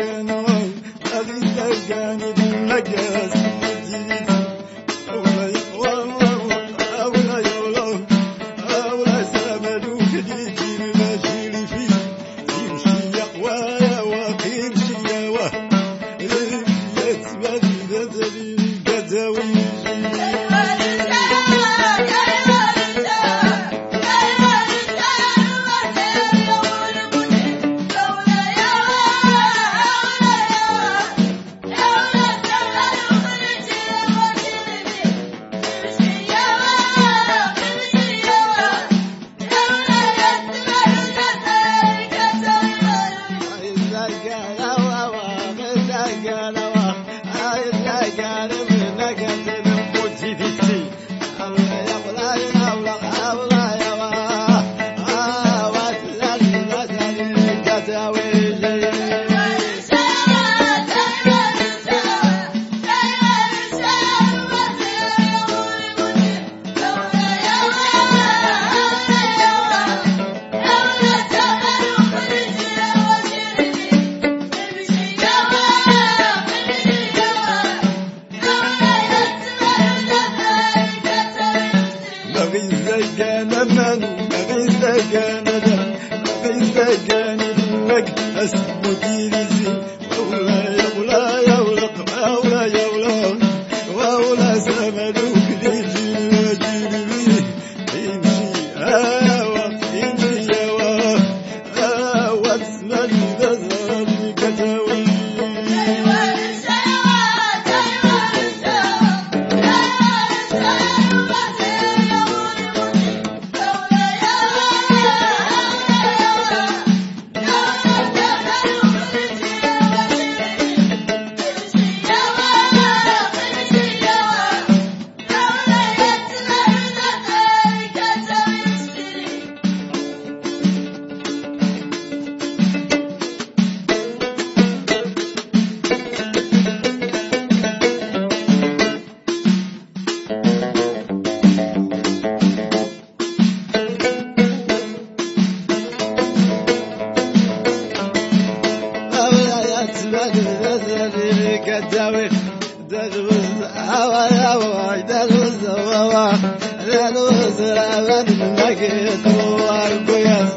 جنون أبدا جانب المجاز الجديد أولا والله أولا يولون أولا سمدو جديد المجيل فيه يمشي يقوايا وقيمشي يوه يتبدل ذات الجدوي لما نغيثك أسمو هوا يا واجد الوزوا للوزرا بدمك يتوار قياس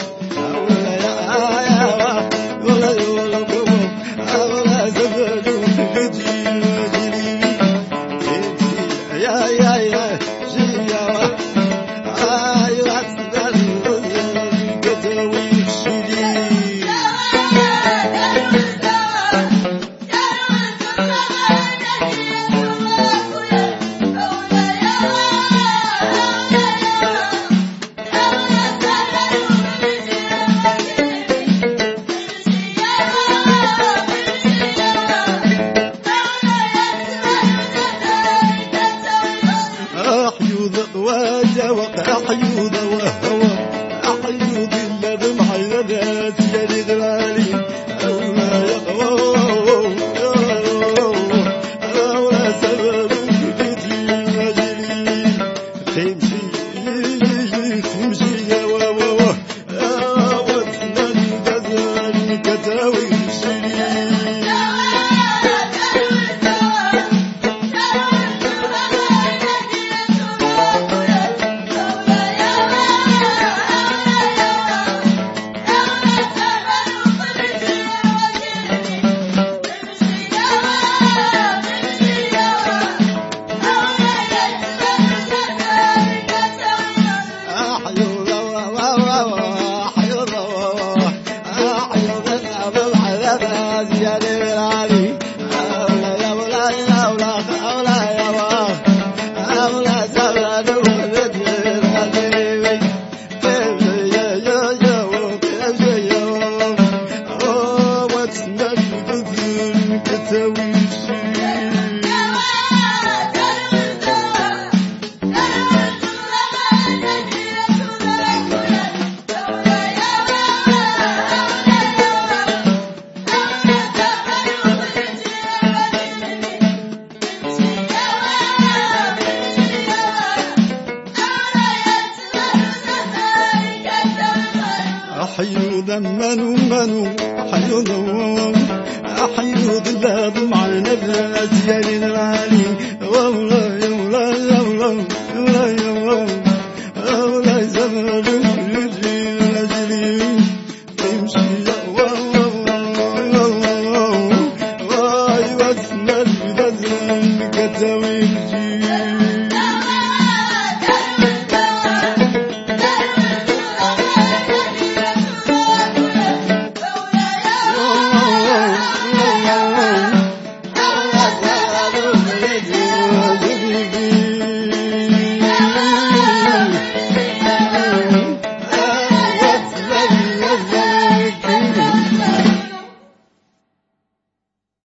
حياتنا البذل كتاوي أحيو أحيو مع معنا بلا